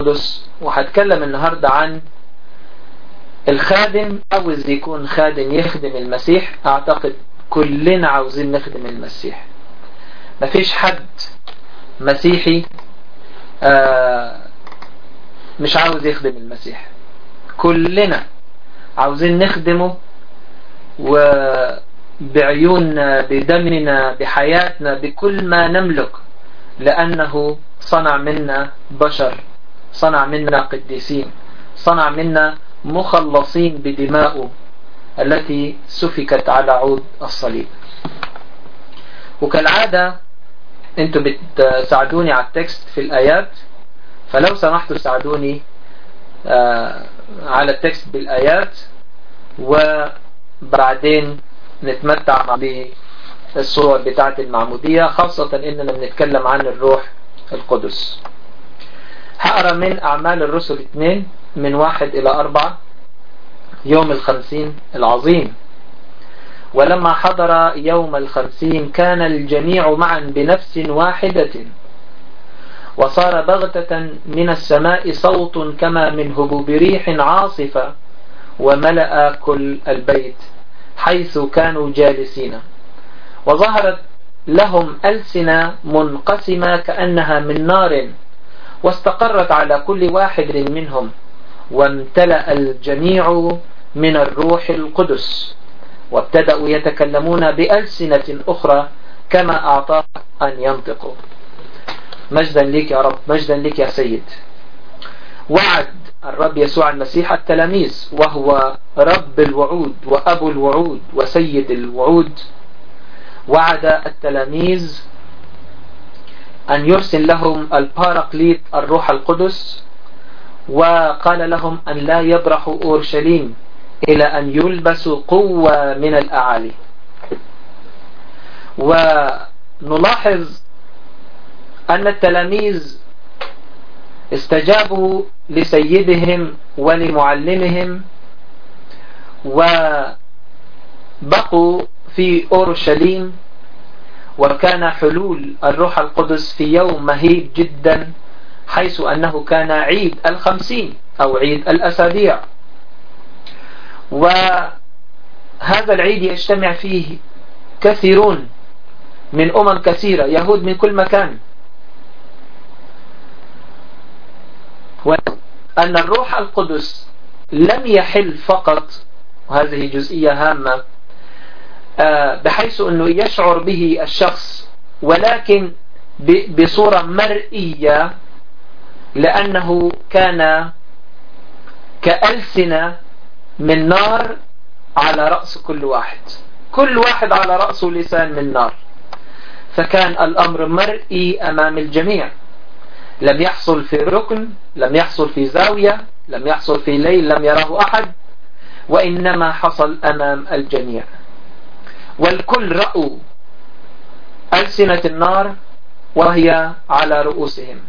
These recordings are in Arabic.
القدس وهتكلم النهاردة عن الخادم عاوز يكون خادم يخدم المسيح. أعتقد كلنا عاوزين نخدم المسيح. مفيش حد مسيحي آه مش عاوز يخدم المسيح. كلنا عاوزين نخدمه وبعيوننا بدمنا بحياتنا بكل ما نملك لأنه صنع منا بشر صنع منا قديسين صنع منا مخلصين بدمائه التي سفكت على عود الصليب. وكالعادة أنتوا بتساعدوني على ال text في الآيات فلو سمحتوا ساعدوني آه على ال text بالآيات وبعدين نتمتع بالصور بتاعة المعمودية خاصة إننا بنتكلم عن الروح القدس. هقرا من أعمال الرسل اثنين من واحد إلى أربعة يوم الخمسين العظيم. ولما حضر يوم الخمسين كان الجميع معا بنفس واحدة. وصار بغتة من السماء صوت كما من هبوب ريح عاصفة وملأ كل البيت حيث كانوا جالسين. وظهرت لهم ألسنة منقسمة كأنها من نار. واستقرت على كل واحد منهم وامتلأ الجميع من الروح القدس. وابتدأوا يتكلمون بألسنة أخرى كما أعطاه أن ينطقوا. مجدا لك يا رب مجدا لك يا سيد. وعد الرب يسوع المسيح التلاميذ وهو رب الوعود وأبو الوعود وسيد الوعود. وعد التلاميذ أن يرسل لهم الباراكليت الروح القدس وقال لهم أن لا يبرحوا أورشليم إلى أن يلبسوا قوة من الأعالي. ونلاحظ أن التلاميذ استجابوا لسيدهم ولمعلمهم وبقوا في أورشليم وكان حلول الروح القدس في يوم مهيب جدا حيث أنه كان عيد الخمسين أو عيد الأسابيع. وهذا العيد يجتمع فيه كثيرون من أمم كثيرة يهود من كل مكان. وأن الروح القدس لم يحل فقط وهذه جزئية هامة بحيث أنه يشعر به الشخص ولكن بصورة مرئية لأنه كان كألسنة من نار على رأس كل واحد. كل واحد على رأسه لسان من نار. فكان الأمر مرئي أمام الجميع. لم يحصل في ركن لم يحصل في زاوية لم يحصل في ليل لم يراه أحد وإنما حصل أمام الجميع. والكل رأوا ألسنة النار وهي على رؤوسهم.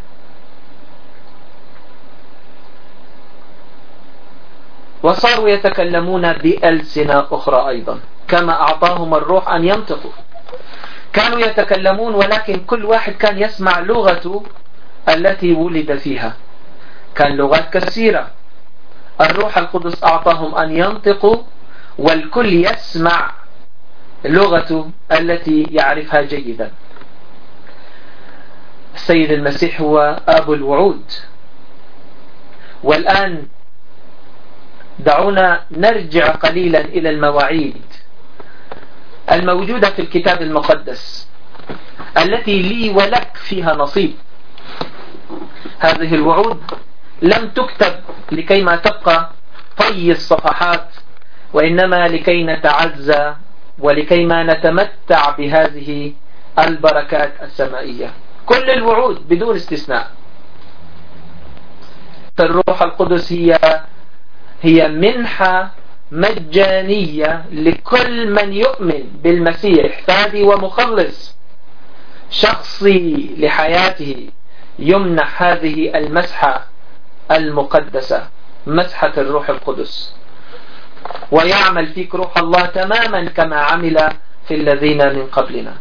وصاروا يتكلمون بألسنة أخرى أيضا كما أعطاهم الروح أن ينطقوا. كانوا يتكلمون ولكن كل واحد كان يسمع لغته التي ولد فيها. كان لغات كثيرة. الروح القدس أعطاهم أن ينطقوا والكل يسمع لغته التي يعرفها جيدا. السيد المسيح هو أبو الوعود. والآن دعونا نرجع قليلا إلى المواعيد الموجودة في الكتاب المقدس التي لي ولك فيها نصيب. هذه الوعود لم تكتب لكي ما تبقى طي الصفحات وإنما لكي نتعزى ولكي ما نتمتع بهذه البركات السمائية. كل الوعود بدون استثناء. الروح القدس هي هي منحة مجانية لكل من يؤمن بالمسيح فادي ومخلص. شخصي لحياته يمنح هذه المسحة المقدسة مسحة الروح القدس. ويعمل فيك روح الله تماما كما عمل في الذين من قبلنا.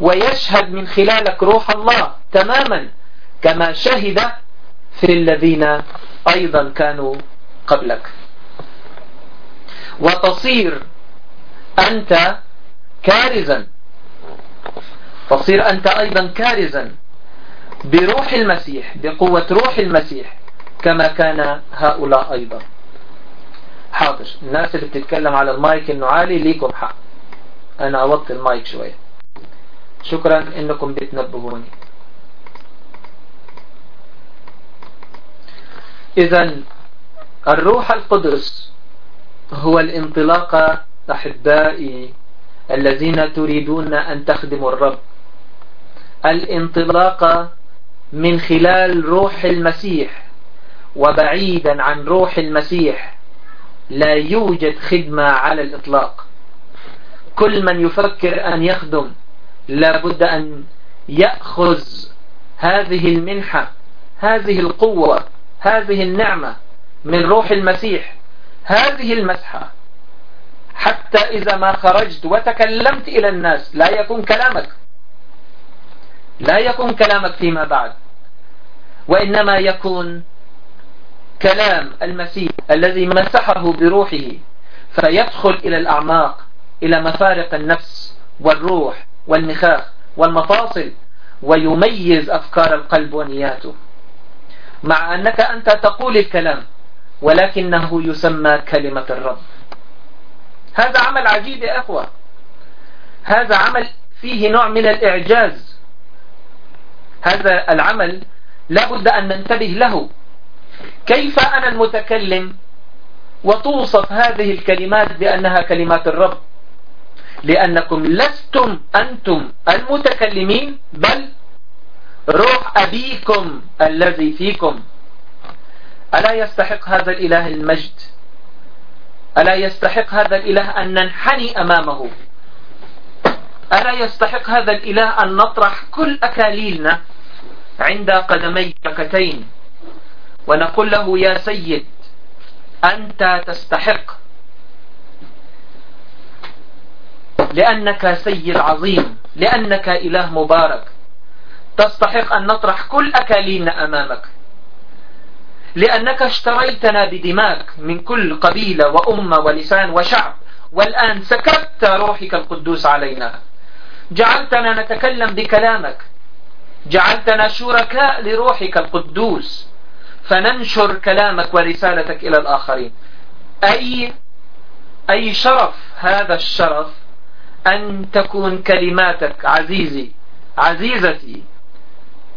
ويشهد من خلالك روح الله تماما كما شهد في الذين أيضا كانوا قبلك. وتصير أنت كارزا. تصير أنت أيضا كارزا بروح المسيح بقوة روح المسيح كما كان هؤلاء أيضا. حاضر. الناس اللي بتتكلم على المايك إنه عالي ليكم حق. أنا أوطي المايك شوية. شكرا إنكم بتنبهوني. اذا الروح القدس هو الانطلاق أحبائي الذين تريدون أن تخدموا الرب. الانطلاق من خلال روح المسيح وبعيدا عن روح المسيح. لا يوجد خدمة على الإطلاق. كل من يفكر أن يخدم لابد أن يأخذ هذه المنحة هذه القوة هذه النعمة من روح المسيح. هذه المسحة. حتى إذا ما خرجت وتكلمت إلى الناس لا يكون كلامك. لا يكون كلامك فيما بعد. وإنما يكون كلام المسيح الذي مسحه بروحه فيدخل إلى الأعماق إلى مفارق النفس والروح والمخاخ والمفاصل ويميز أفكار القلب ونياته. مع أنك أنت تقول الكلام ولكنه يسمى كلمة الرب. هذا عمل عجيب يا أخوة. هذا عمل فيه نوع من الإعجاز. هذا العمل لابد أن ننتبه له. كيف أنا المتكلم وتوصف هذه الكلمات بأنها كلمات الرب؟ لأنكم لستم أنتم المتكلمين بل روح أبيكم الذي فيكم. ألا يستحق هذا الإله المجد؟ ألا يستحق هذا الإله أن ننحني أمامه؟ ألا يستحق هذا الإله أن نطرح كل أكاليلنا عند قدمي ركتين ونقول له يا سيد أنت تستحق لأنك سيد عظيم لأنك إله مبارك تستحق أن نطرح كل أكالينا أمامك لأنك اشتريتنا بدماغ من كل قبيلة وأمة ولسان وشعب والآن سكبت روحك القدوس علينا. جعلتنا نتكلم بكلامك جعلتنا شركاء لروحك القدوس فننشر كلامك ورسالتك إلى الآخرين. أي أي شرف هذا الشرف أن تكون كلماتك عزيزي عزيزتي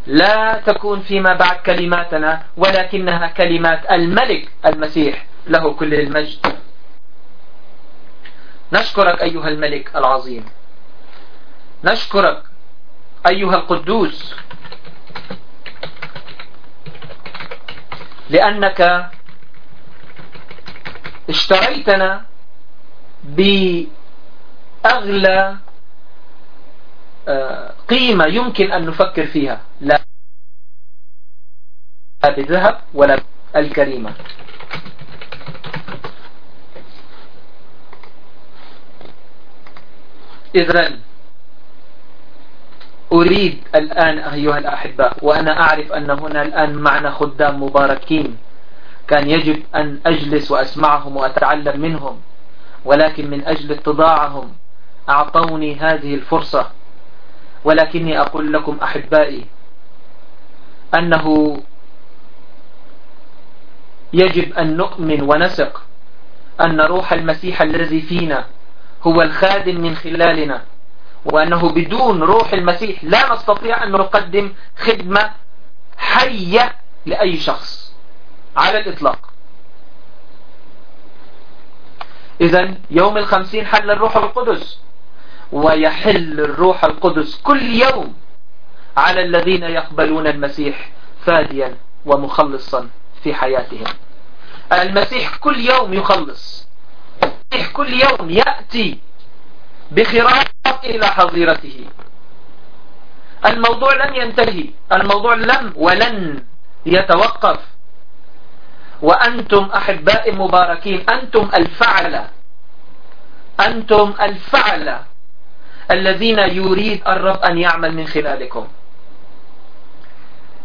لا تكون فيما بعد كلماتنا ولكنها كلمات الملك المسيح له كل المجد. نشكرك أيها الملك العظيم. نشكرك أيها القدوس لأنك اشتريتنا بأغلى آه، قيمة يمكن أن نفكر فيها. لا بذهب ولا الكريمة إذن أريد الآن أيها الأحباء وأنا أعرف أن هنا الآن معنا خدام مباركين. كان يجب أن أجلس وأسمعهم وأتعلم منهم ولكن من أجل اتضاعهم أعطوني هذه الفرصة. ولكني أقول لكم أحبائي أنه يجب أن نؤمن ونثق أن روح المسيح الذي فينا هو الخادم من خلالنا. وأنه بدون روح المسيح لا نستطيع أن نقدم خدمة حية لأي شخص على الإطلاق. إذا يوم الخمسين حل الروح القدس ويحل الروح القدس كل يوم على الذين يقبلون المسيح فاديا ومخلصا في حياتهم. المسيح كل يوم يخلص المسيح كل يوم يأتي بخراف إلى حظيرته. الموضوع لم ينتهي. الموضوع لم ولن يتوقف. وأنتم أحباء مباركين. أنتم الفعلة أنتم الفعلة الذين يريد الرب أن يعمل من خلالكم.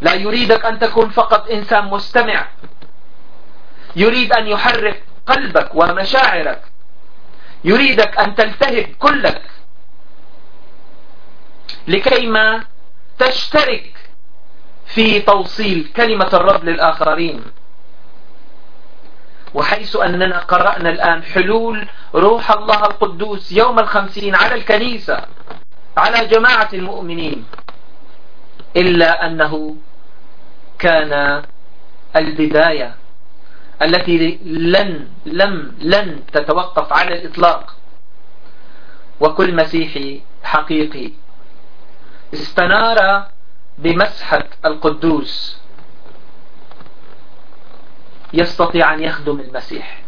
لا يريدك أن تكون فقط إنسان مستمع. يريد أن يحرك قلبك ومشاعرك. يريدك أن تلتهب كلك. لكيما تشترك في توصيل كلمة الرب للآخرين. وحيث أننا قرأنا الآن حلول روح الله القدوس يوم الخمسين على الكنيسة على جماعة المؤمنين إلا أنه كان البداية التي لن لم لن تتوقف على الإطلاق. وكل مسيحي حقيقي استنار بمسحة القدوس. يستطيع أن يخدم المسيح.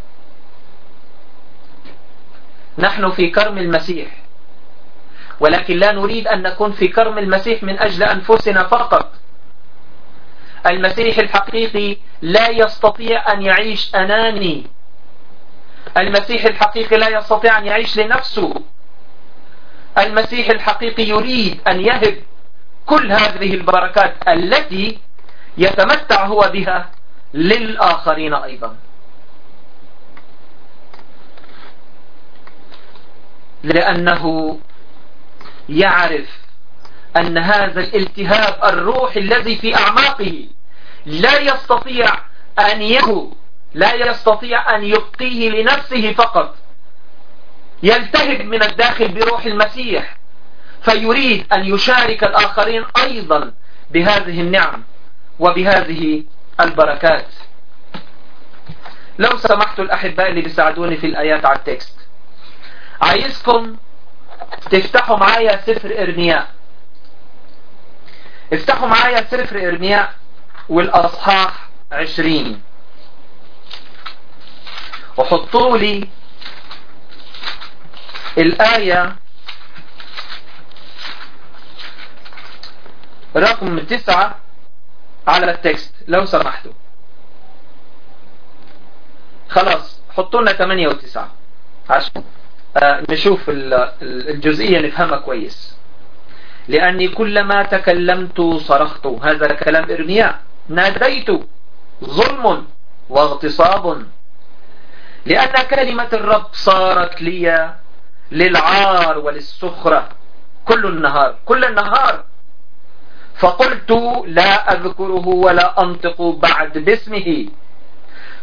نحن في كرم المسيح. ولكن لا نريد أن نكون في كرم المسيح من أجل أنفسنا فقط. المسيح الحقيقي لا يستطيع أن يعيش أناني المسيح الحقيقي لا يستطيع أن يعيش لنفسه. المسيح الحقيقي يريد أن يهب كل هذه البركات التي يتمتع هو بها للآخرين أيضا. لأنه يعرف أن هذا الالتهاب الروحي الذي في أعماقه لا يستطيع أن يهو لا يستطيع أن يبقيه لنفسه فقط. يلتهب من الداخل بروح المسيح فيريد أن يشارك الآخرين أيضا بهذه النعم وبهذه البركات. لو سمحتوا الأحباء اللي بيساعدوني في الآيات على التكست. عايزكم تفتحوا معايا سفر إرمياء. افتحوا معايا سفر إرمياء والأصحاح عشرين. وحطوا لي الآية رقم تسعة على التكست لو سمحتوا خلاص حطوا لنا 8 و9 عشان آه، نشوف الجزئية نفهمها كويس. لأني كلما تكلمت صرخت. هذا كلام إرمياء ناديت. ظلم واغتصاب. لأن كلمة الرب صارت لي للعار وللسخرة. كل النهار كل النهار. فقلت لا أذكره ولا أنطق بعد باسمه.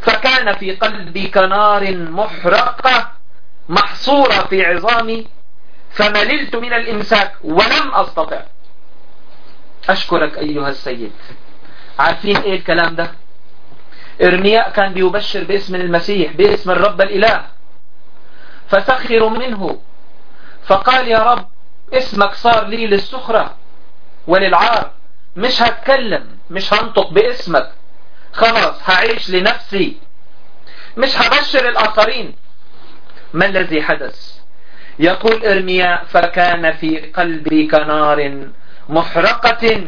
فكان في قلبي كنار محرقة محصورة في عظامي. فمللت من الإمساك ولم أستطع. أشكرك أيها السيد. عارفين إيه الكلام ده؟ إرمياء كان بيبشر باسم المسيح باسم الرب الإله. فسخروا منه. فقال يا رب اسمك صار لي للسخرة وللعار. مش هتكلم مش هنطق باسمك. خلاص هعيش لنفسي. مش هبشر الآخرين. ما الذي حدث؟ يقول إرمياء فكان في قلبي كنار محرقة.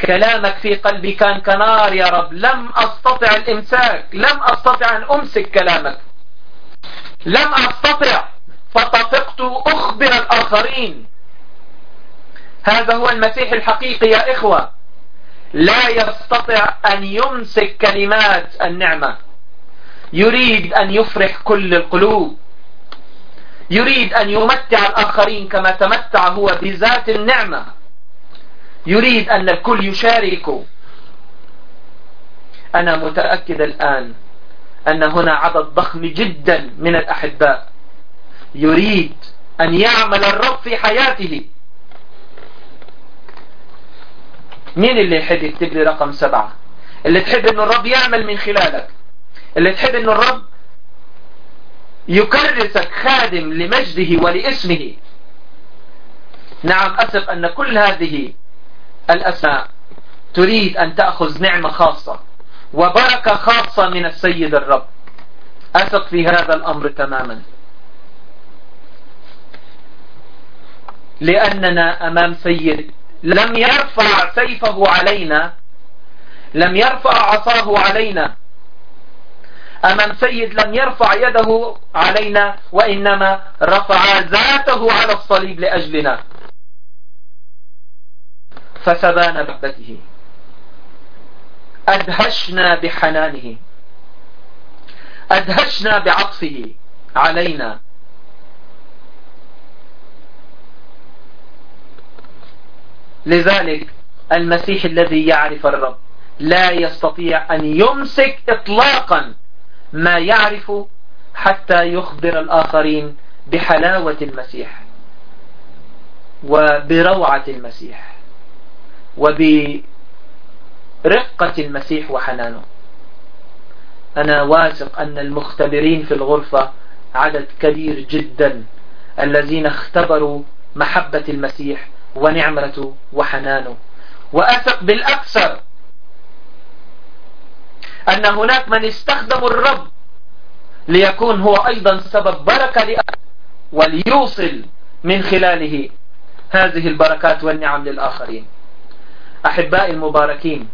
كلامك في قلبي كان كنار يا رب. لم أستطع الإمساك لم أستطع أن أمسك كلامك. لم أستطع فطفقت أخبر الآخرين. هذا هو المسيح الحقيقي يا إخوة. لا يستطيع أن يمسك كلمات النعمة. يريد أن يفرح كل القلوب. يريد أن يمتع الآخرين كما تمتع هو بذات النعمة. يريد أن الكل يشارك أنا متأكد الآن أن هنا عدد ضخم جدا من الأحباء. يريد أن يعمل الرب في حياته. مين اللي يحب يكتب لي رقم سبعة؟ اللي تحب أن الرب يعمل من خلالك. اللي تحب أن الرب يكرسك خادم لمجده ولاسمه. نعم أثق أن كل هذه الأسماء تريد أن تأخذ نعمة خاصة. وبركة خاصة من السيد الرب. أثق في هذا الأمر تماما. لأننا أمام سيد لم يرفع سيفه علينا لم يرفع عصاه علينا. أمام سيد لم يرفع يده علينا وإنما رفع ذاته على الصليب لأجلنا. فسبان محبته أدهشنا بحنانه. أدهشنا بعطفه علينا. لذلك المسيح الذي يعرف الرب لا يستطيع أن يمسك إطلاقا ما يعرف حتى يخبر الآخرين بحلاوة المسيح وبروعة المسيح وبرقة المسيح وحنانه. أنا واثق أن المختبرين في الغرفة عدد كبير جدا الذين اختبروا محبة المسيح ونعمته وحنانه. وأثق بالأكثر أن هناك من استخدم الرب ليكون هو أيضا سبب بركة لأخر وليوصل من خلاله هذه البركات والنعم للآخرين. أحبائي المباركين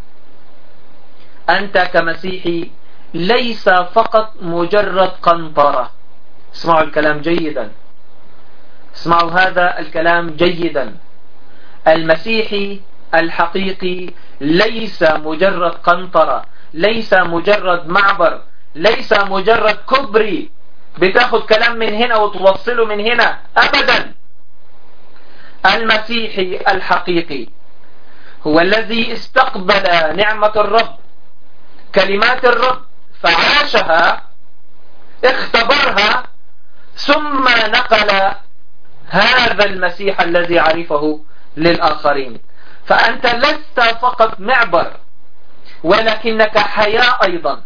أنت كمسيحي ليس فقط مجرد قنطرة. اسمعوا الكلام جيدا. اسمعوا هذا الكلام جيدا. المسيحي الحقيقي ليس مجرد قنطرة ليس مجرد معبر ليس مجرد كبري بتاخد كلام من هنا وتوصله من هنا أبدا. المسيحي الحقيقي هو الذي استقبل نعمة الرب. كلمات الرب فعاشها اختبرها ثم نقل هذا المسيح الذي عرفه للآخرين. فأنت لست فقط معبر ولكنك حياة أيضا.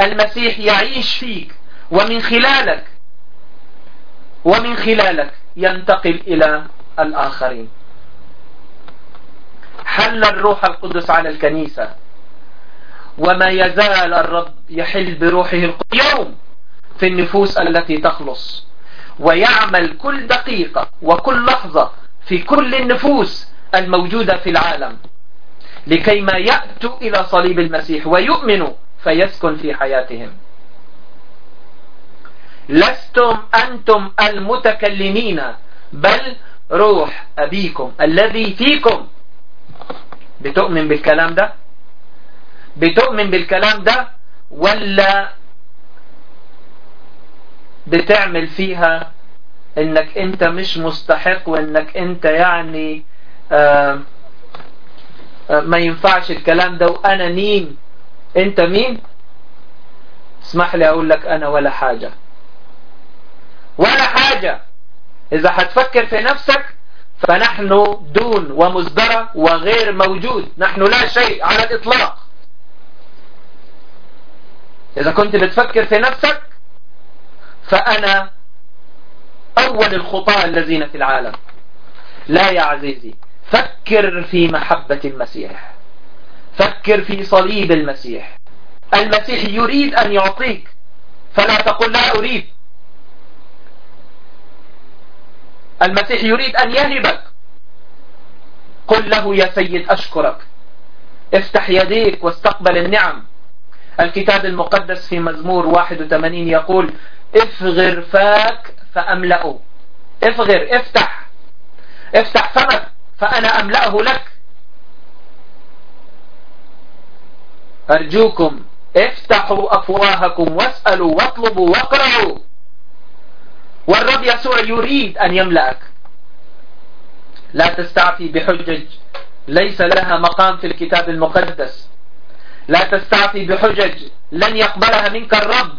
المسيح يعيش فيك ومن خلالك ومن خلالك ينتقل إلى الآخرين. حل الروح القدس على الكنيسة؟ وما يزال الرب يحل بروحه اليوم في النفوس التي تخلص ويعمل كل دقيقة وكل لحظة في كل النفوس الموجودة في العالم لكي ما يأتوا إلى صليب المسيح ويؤمنوا فيسكن في حياتهم. لستم أنتم المتكلمين بل روح أبيكم الذي فيكم بتؤمن بالكلام ده؟ بتؤمن بالكلام ده ولا بتعمل فيها إنك أنت مش مستحق وإنك أنت يعني ما ينفعش الكلام ده وأنا مين؟ أنت مين؟ اسمح لي أقول لك أنا ولا حاجة. ولا حاجة. إذا هتفكر في نفسك فنحن دون ومزدرى وغير موجود. نحن لا شيء على الإطلاق. إذا كنت بتفكر في نفسك فأنا أول الخطاة الذين في العالم. لا يا عزيزي فكر في محبة المسيح. فكر في صليب المسيح. المسيح يريد أن يعطيك فلا تقل لا أريد. المسيح يريد أن يهبك. قل له يا سيد أشكرك. افتح يديك واستقبل النعم. الكتاب المقدس في مزمور 81 يقول افغر فاك فأملأه. افغر افتح. افتح فمك فأنا أملأه لك. أرجوكم افتحوا أفواهكم واسألوا واطلبوا واقرأوا. والرب يسوع يريد أن يملأك. لا تستعفي بحجج ليس لها مقام في الكتاب المقدس. لا تستعفي بحجج لن يقبلها منك الرب.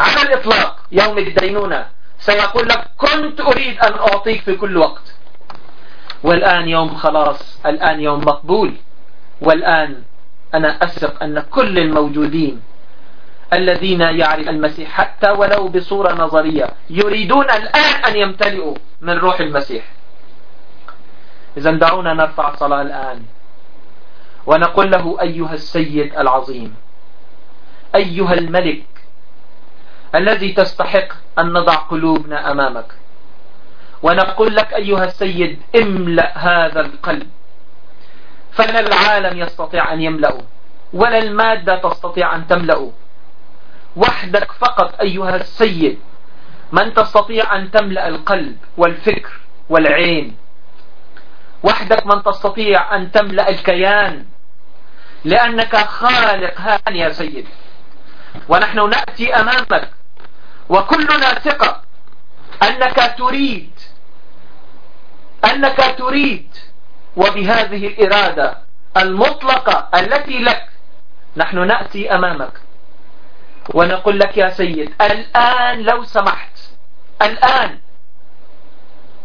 على الإطلاق يوم الدينونة سيقول لك كنت أريد أن أعطيك في كل وقت. والآن يوم خلاص الآن يوم مقبول. والآن أنا أثق أن كل الموجودين الذين يعرف المسيح حتى ولو بصورة نظرية يريدون الآن أن يمتلئوا من روح المسيح. إذا دعونا نرفع صلاة الآن ونقول له أيها السيد العظيم أيها الملك الذي تستحق أن نضع قلوبنا أمامك ونقول لك أيها السيد املأ هذا القلب فلا العالم يستطيع أن يملأه ولا المادة تستطيع أن تملأه وحدك فقط أيها السيد. من تستطيع أن تملأ القلب والفكر والعين. وحدك من تستطيع أن تملأ الكيان. لأنك خالق. هان يا سيد. ونحن نأتي أمامك. وكلنا ثقة أنك تريد. أنك تريد. وبهذه الإرادة المطلقة التي لك. نحن نأتي أمامك. ونقول لك يا سيد الآن لو سمحت الآن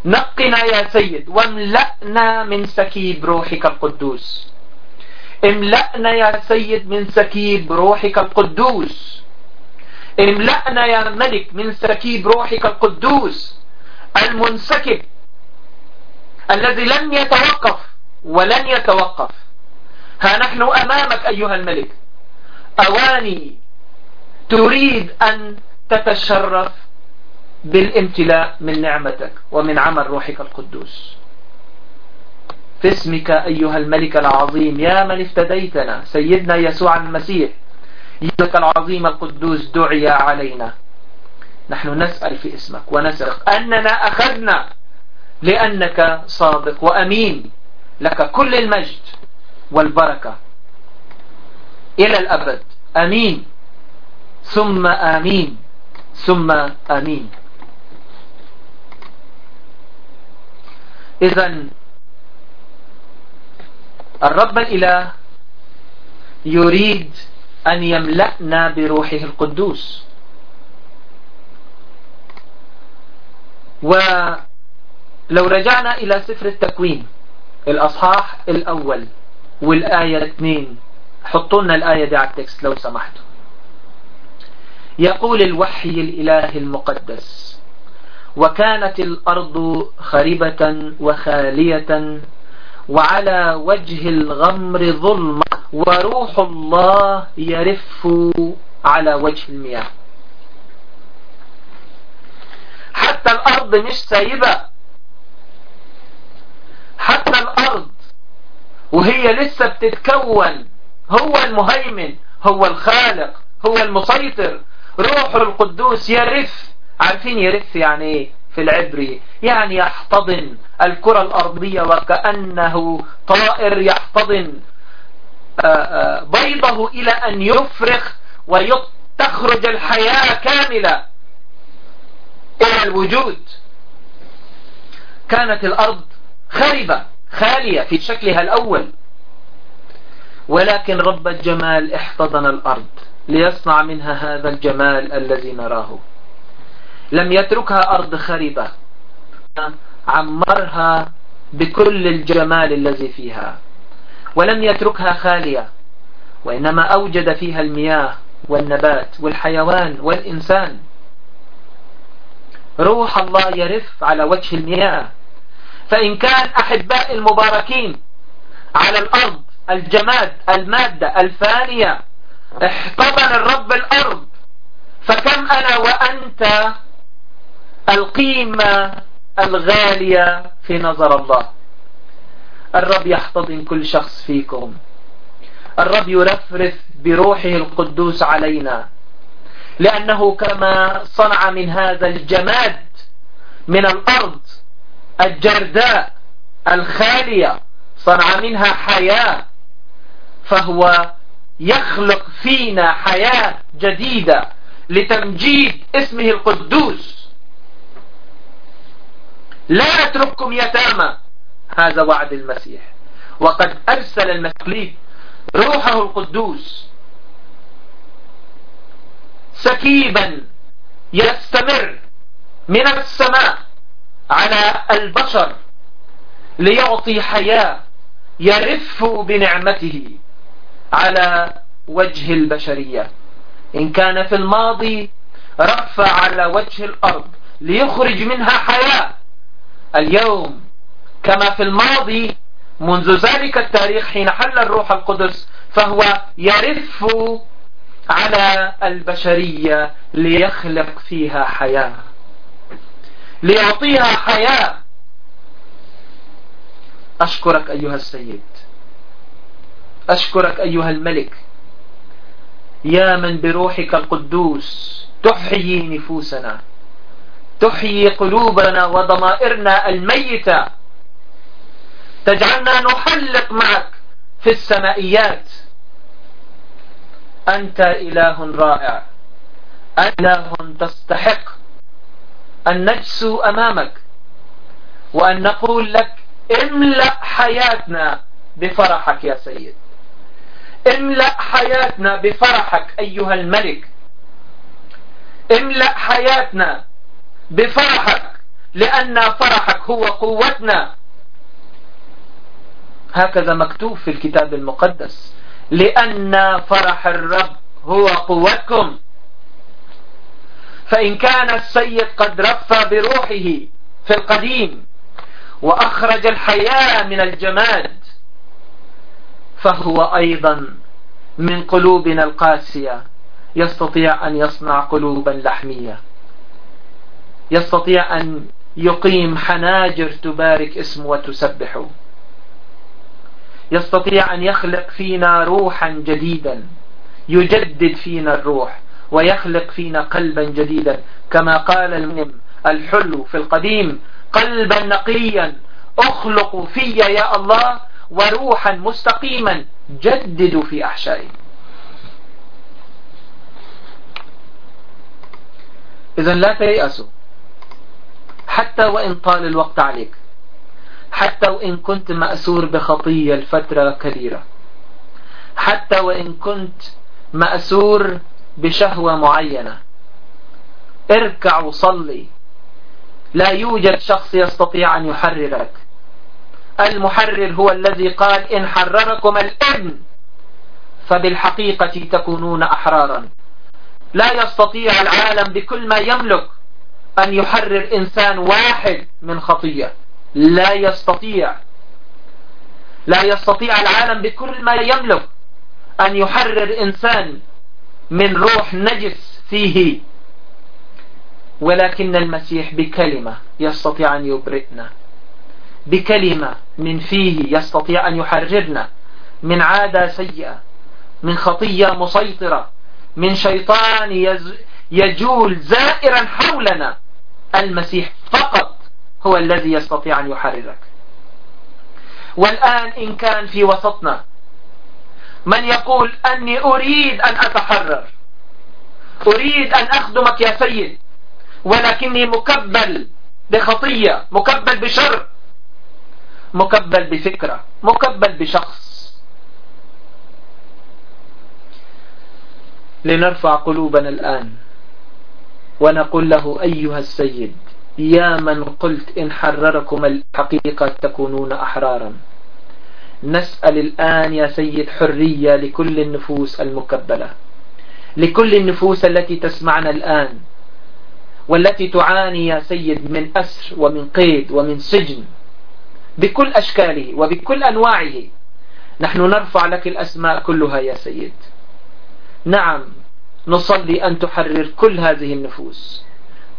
نقنا يا سيد واملأنا من سكيب روحك القدوس. املأنا يا سيد من سكيب روحك القدوس. املأنا يا ملك من سكيب روحك القدوس. المنسكب الذي لن يتوقف ولن يتوقف. ها نحن أمامك أيها الملك. أواني تريد أن تتشرف بالامتلاء من نعمتك ومن عمل روحك القدوس. في اسمك أيها الملك العظيم يا من افتديتنا سيدنا يسوع المسيح يدك العظيم القدوس دعي علينا. نحن نسأل في اسمك ونسأل أننا أخذنا لأنك صادق وأمين. لك كل المجد والبركة إلى الأبد. أمين. ثم آمين. ثم آمين. إذا الرب الإله يريد أن يملأنا بروحه القدوس. ولو رجعنا إلى سفر التكوين الأصحاح الأول والآية الاثنين حطوا لنا الآية دي على التكست لو سمحتوا. يقول الوحي الإله المقدس وكانت الأرض خربة وخالية وعلى وجه الغمر ظلمة وروح الله يرف على وجه المياه. حتى الأرض مش سايبة. حتى الأرض وهي لسه بتتكون هو المهيمن هو الخالق هو المسيطر روح القدوس يرف عارفين يرف يعني إيه في العبري؟ يعني يحتضن الكرة الأرضية وكأنه طائر يحتضن. بيضه إلى أن يفرخ وتخرج الحياة كاملة. إلى الوجود. كانت الأرض خربة خالية في شكلها الأول. ولكن رب الجمال احتضن الأرض. ليصنع منها هذا الجمال الذي نراه. لم يتركها أرض خربة عمرها بكل الجمال الذي فيها ولم يتركها خالية وإنما أوجد فيها المياه والنبات والحيوان والإنسان. روح الله يرف على وجه المياه فإن كان أحباء المباركين على الأرض الجماد المادة الفانية احتضن الرب الأرض. فكم أنا وأنت القيمة الغالية في نظر الله. الرب يحتضن كل شخص فيكم. الرب يرفرف بروحه القدوس علينا. لأنه كما صنع من هذا الجماد من الأرض الجرداء الخالية صنع منها حياة فهو يخلق فينا حياة جديدة لتمجيد اسمه القدوس. لا أترككم يتامى. هذا وعد المسيح. وقد أرسل المسيح روحه القدوس. سكيبا يستمر من السماء على البشر ليعطي حياة يرف بنعمته. على وجه البشرية. إن كان في الماضي رفع على وجه الأرض ليخرج منها حياة. اليوم كما في الماضي منذ ذلك التاريخ حين حل الروح القدس فهو يرف على البشرية ليخلق فيها حياة. ليعطيها حياة. أشكرك أيها السيد. أشكرك أيها الملك. يا من بروحك القدوس تحيي نفوسنا. تحيي قلوبنا وضمائرنا الميتة. تجعلنا نحلق معك في السمائيات أنت إله رائع. إله تستحق أن نجسو أمامك وأن نقول لك املأ حياتنا بفرحك يا سيد. املأ حياتنا بفرحك أيها الملك. املأ حياتنا بفرحك لأن فرحك هو قوتنا. هكذا مكتوب في الكتاب المقدس. لأن فرح الرب هو قوتكم. فإن كان السيد قد رفى بروحه في القديم وأخرج الحياة من الجماد فهو أيضا من قلوبنا القاسية. يستطيع أن يصنع قلوبا لحمية. يستطيع أن يقيم حناجر تبارك اسمه وتسبحه. يستطيع أن يخلق فينا روحا جديدا. يجدد فينا الروح ويخلق فينا قلبا جديدا. كما قال المنم الحلو في القديم قلبا نقيا أخلق في يا الله وروحا مستقيما جدد في أحشائي إذا لا تيأسوا. حتى وإن طال الوقت عليك. حتى وإن كنت مأسور بخطية لفترة كبيرة حتى وإن كنت مأسور بشهوة معينة. اركع وصلي. لا يوجد شخص يستطيع أن يحررك. المحرر هو الذي قال إن حرركم الإبن فبالحقيقة تكونون أحرارا. لا يستطيع العالم بكل ما يملك أن يحرر إنسان واحد من خطية. لا يستطيع. لا يستطيع العالم بكل ما يملك أن يحرر إنسان من روح نجس فيه. ولكن المسيح بكلمة يستطيع أن يبرئنا. بكلمة من فيه يستطيع أن يحررنا من عادة سيئة من خطية مسيطرة من شيطان يجول زائرا حولنا المسيح فقط هو الذي يستطيع أن يحررك. والآن إن كان في وسطنا من يقول أني أريد أن أتحرر أريد أن أخدمك يا سيد ولكني مكبل بخطية مكبل بشر مكبل بفكرة مكبل بشخص. لنرفع قلوبنا الآن ونقول له أيها السيد يا من قلت إن حرركم الحقيقة تكونون أحرارا. نسأل الآن يا سيد حرية لكل النفوس المكبلة لكل النفوس التي تسمعنا الآن والتي تعاني يا سيد من أسر ومن قيد ومن سجن. بكل أشكاله وبكل أنواعه. نحن نرفع لك الأسماء كلها يا سيد. نعم نصلي أن تحرر كل هذه النفوس.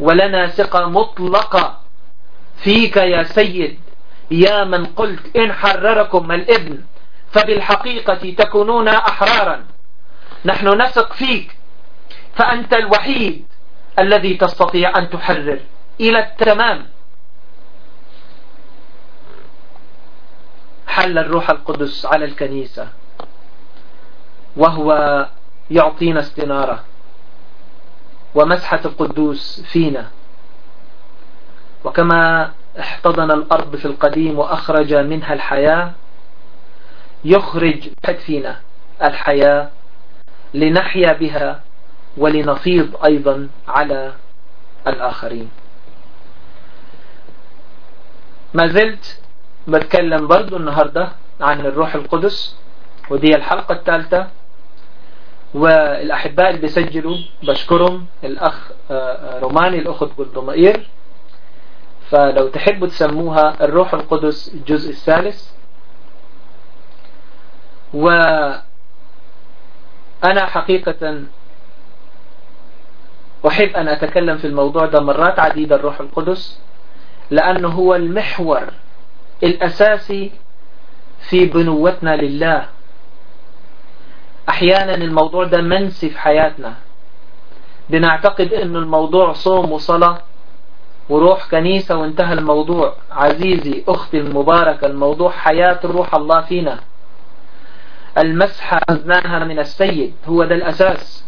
ولنا ثقة مطلقة فيك يا سيد. يا من قلت إن حرركم الإبن فبالحقيقة تكونون أحرارا. نحن نثق فيك فأنت الوحيد الذي تستطيع أن تحرر إلى التمام. حل الروح القدس على الكنيسة وهو يعطينا استنارة ومسحة القدوس فينا. وكما احتضن الأرض في القديم وأخرج منها الحياة يخرج فينا الحياة لنحيا بها ولنفيض أيضا على الآخرين. ما زلت بتكلم برضو النهاردة عن الروح القدس ودي الحلقة الثالثة. والأحباء اللي بيسجلوا بشكرهم الأخ روماني الأخت بالضمائر فلو تحبوا تسموها الروح القدس الجزء الثالث. وأنا حقيقة أحب أن أتكلم في الموضوع ده مرات عديدة الروح القدس لأنه هو المحور الأساسي في بنوتنا لله. أحيانا الموضوع ده منسي في حياتنا. بنعتقد أن الموضوع صوم وصلاة وروح كنيسة وانتهى الموضوع. عزيزي أختي المباركة الموضوع حياة الروح الله فينا. المسحة أخذناها من السيد هو ده الأساس.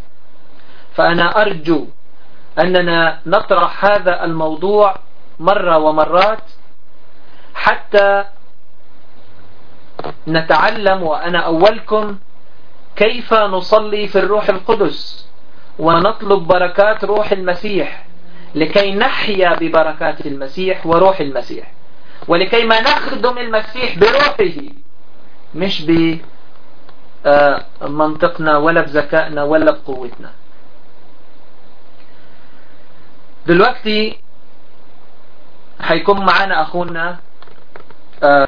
فأنا أرجو أننا نطرح هذا الموضوع مرة ومرات حتى نتعلم وأنا أولكم كيف نصلي في الروح القدس ونطلب بركات روح المسيح لكي نحيا ببركات المسيح وروح المسيح. ولكي ما نخدم المسيح بروحه مش بمنطقنا ولا بذكائنا ولا بقوتنا. دلوقتي هيكون معانا أخونا uh,